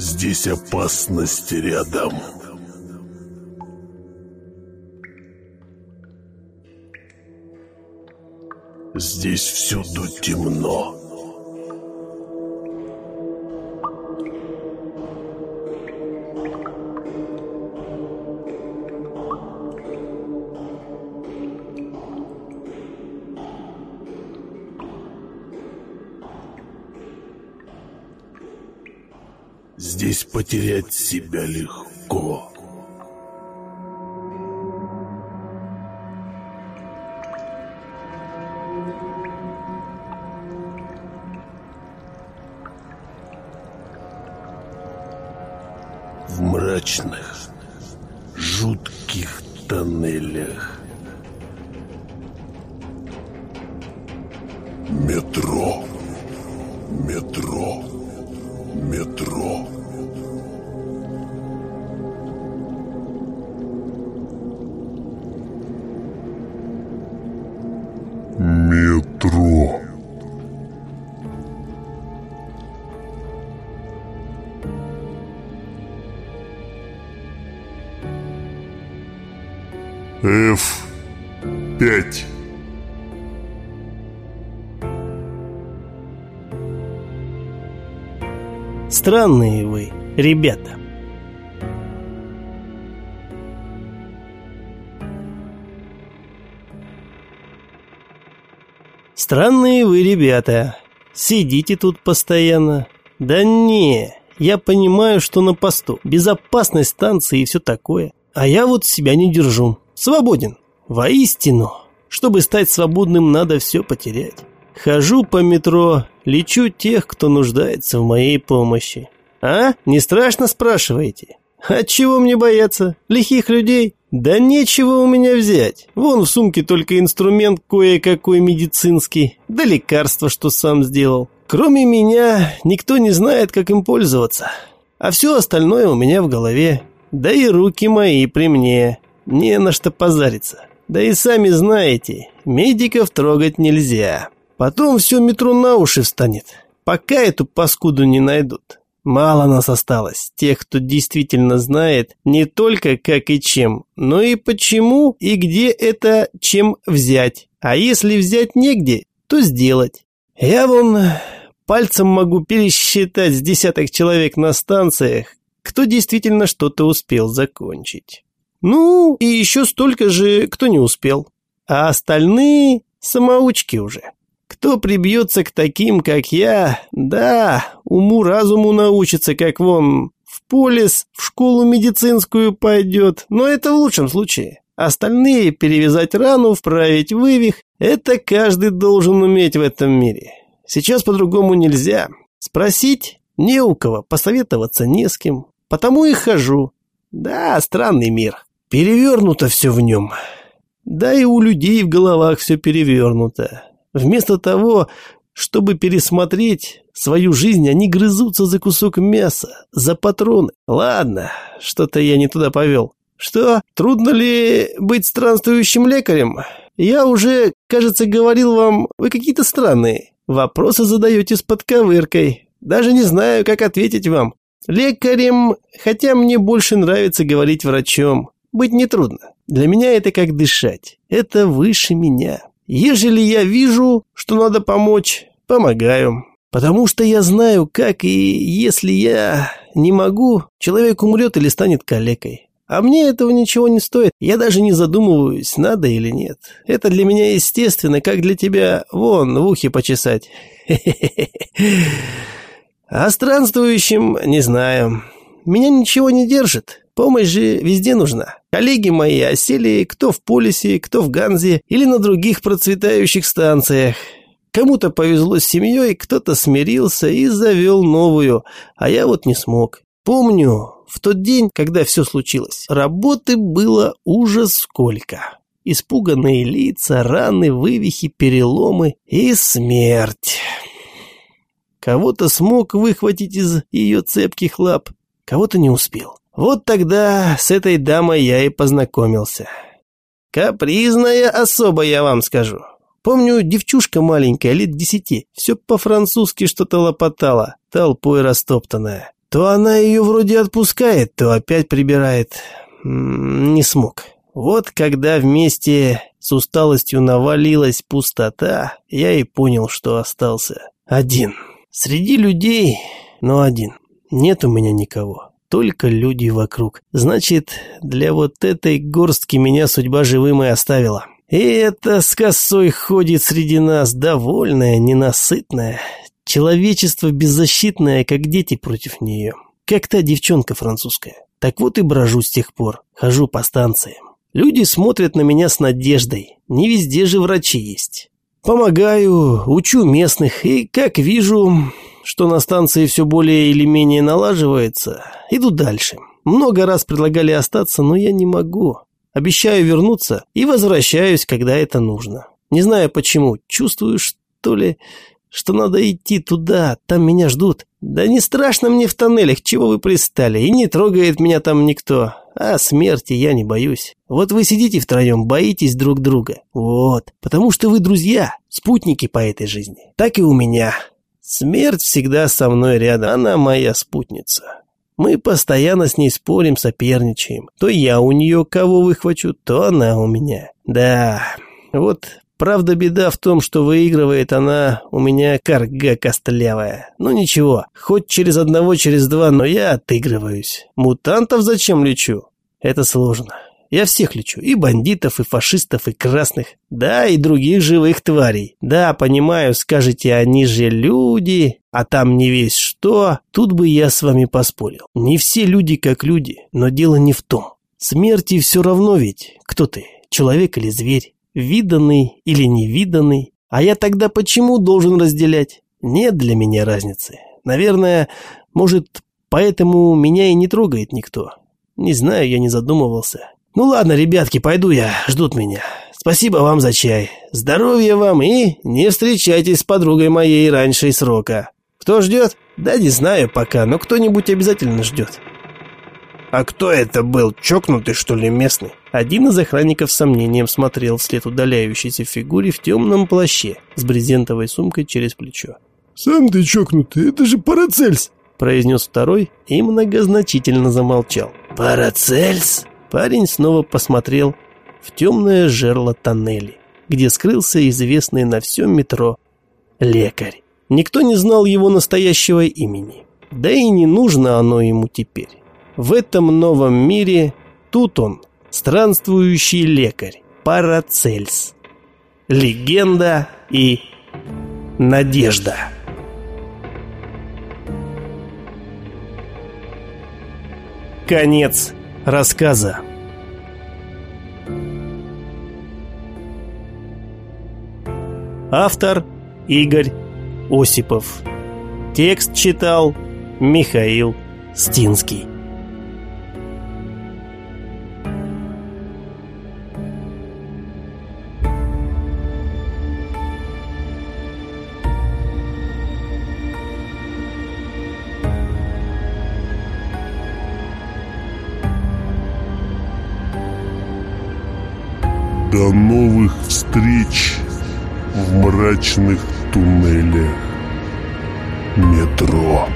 Здесь опасность рядом. Здесь всюду темно. Здесь потерять себя легко. В мрачных, жутких тоннелях. Метро. Метро. F5. Странные вы, ребята. Странные вы, ребята. Сидите тут постоянно. Да не, я понимаю, что на посту. Безопасность станции и все такое. А я вот себя не держу. Свободен. Воистину. Чтобы стать свободным, надо все потерять. Хожу по метро, лечу тех, кто нуждается в моей помощи. А? Не страшно, спрашиваете? От чего мне бояться? Лихих людей? Да нечего у меня взять. Вон в сумке только инструмент кое-какой медицинский, да лекарство, что сам сделал. Кроме меня, никто не знает, как им пользоваться. А все остальное у меня в голове. Да и руки мои при мне. Не на что позариться. Да и сами знаете, медиков трогать нельзя. Потом все метро на уши встанет, пока эту паскуду не найдут. Мало нас осталось, тех, кто действительно знает не только как и чем, но и почему и где это чем взять. А если взять негде, то сделать. Я вон пальцем могу пересчитать с десяток человек на станциях, кто действительно что-то успел закончить. Ну, и еще столько же, кто не успел. А остальные самоучки уже. Кто прибьется к таким, как я, да, уму-разуму научится, как вон в полис, в школу медицинскую пойдет, но это в лучшем случае. Остальные перевязать рану, вправить вывих – это каждый должен уметь в этом мире. Сейчас по-другому нельзя. Спросить не у кого, посоветоваться не с кем. Потому и хожу. Да, странный мир. Перевернуто все в нем. Да и у людей в головах все перевернуто. Вместо того, чтобы пересмотреть свою жизнь, они грызутся за кусок мяса, за патроны. Ладно, что-то я не туда повел. Что, трудно ли быть странствующим лекарем? Я уже, кажется, говорил вам, вы какие-то странные. Вопросы задаете с подковыркой. Даже не знаю, как ответить вам. Лекарем, хотя мне больше нравится говорить врачом. Быть нетрудно. Для меня это как дышать. Это выше меня. Ежели я вижу, что надо помочь, помогаю. Потому что я знаю, как и если я не могу, человек умрет или станет калекой. А мне этого ничего не стоит. Я даже не задумываюсь, надо или нет. Это для меня естественно, как для тебя вон в ухе почесать. А странствующим не знаю. Меня ничего не держит. Помощь же везде нужна. Коллеги мои осели кто в полисе, кто в Ганзе или на других процветающих станциях. Кому-то повезло с семьей, кто-то смирился и завел новую, а я вот не смог. Помню, в тот день, когда все случилось, работы было ужас сколько. Испуганные лица, раны, вывихи, переломы и смерть. Кого-то смог выхватить из ее цепких лап, кого-то не успел. Вот тогда с этой дамой я и познакомился. Капризная особа, я вам скажу. Помню, девчушка маленькая, лет десяти, все по-французски что-то лопотала, толпой растоптанная. То она ее вроде отпускает, то опять прибирает. Не смог. Вот когда вместе с усталостью навалилась пустота, я и понял, что остался один. Среди людей, но один. Нет у меня никого. Только люди вокруг. Значит, для вот этой горстки меня судьба живым и оставила. И это с косой ходит среди нас, довольная, ненасытная. Человечество беззащитное, как дети против нее. Как та девчонка французская. Так вот и брожу с тех пор. Хожу по станциям. Люди смотрят на меня с надеждой. Не везде же врачи есть. Помогаю, учу местных, и, как вижу, что на станции все более или менее налаживается, иду дальше. Много раз предлагали остаться, но я не могу. Обещаю вернуться и возвращаюсь, когда это нужно. Не знаю почему, чувствую, что ли, что надо идти туда, там меня ждут. Да не страшно мне в тоннелях, чего вы пристали, и не трогает меня там никто. А смерти я не боюсь. Вот вы сидите втроем, боитесь друг друга. Вот, потому что вы друзья, спутники по этой жизни. Так и у меня. Смерть всегда со мной рядом, она моя спутница. Мы постоянно с ней спорим, соперничаем. То я у нее кого выхвачу, то она у меня. Да, вот правда беда в том, что выигрывает она у меня карга костлявая. Ну ничего, хоть через одного, через два, но я отыгрываюсь. Мутантов зачем лечу? Это сложно. Я всех лечу, и бандитов, и фашистов, и красных, да, и других живых тварей. Да, понимаю, скажете, они же люди, а там не весь что. Тут бы я с вами поспорил. Не все люди как люди, но дело не в том. Смерти все равно ведь, кто ты, человек или зверь, виданный или невиданный. А я тогда почему должен разделять? Нет для меня разницы. Наверное, может, поэтому меня и не трогает никто. Не знаю, я не задумывался. Ну ладно, ребятки, пойду я, ждут меня. Спасибо вам за чай. Здоровья вам и не встречайтесь с подругой моей раньше срока. Кто ждет? Да не знаю пока, но кто-нибудь обязательно ждет. А кто это был? Чокнутый, что ли, местный? Один из охранников с сомнением смотрел вслед удаляющейся фигуре в темном плаще с брезентовой сумкой через плечо. «Сам ты чокнутый, это же Парацельс!» произнес второй и многозначительно замолчал. «Парацельс?» Парень снова посмотрел в темное жерло тоннели, где скрылся известный на всем метро лекарь. Никто не знал его настоящего имени. Да и не нужно оно ему теперь. В этом новом мире тут он, странствующий лекарь, Парацельс. Легенда и надежда. Конец рассказа. Автор Игорь Осипов. Текст читал Михаил Стинский. До новых встреч в мрачных туннелях метро.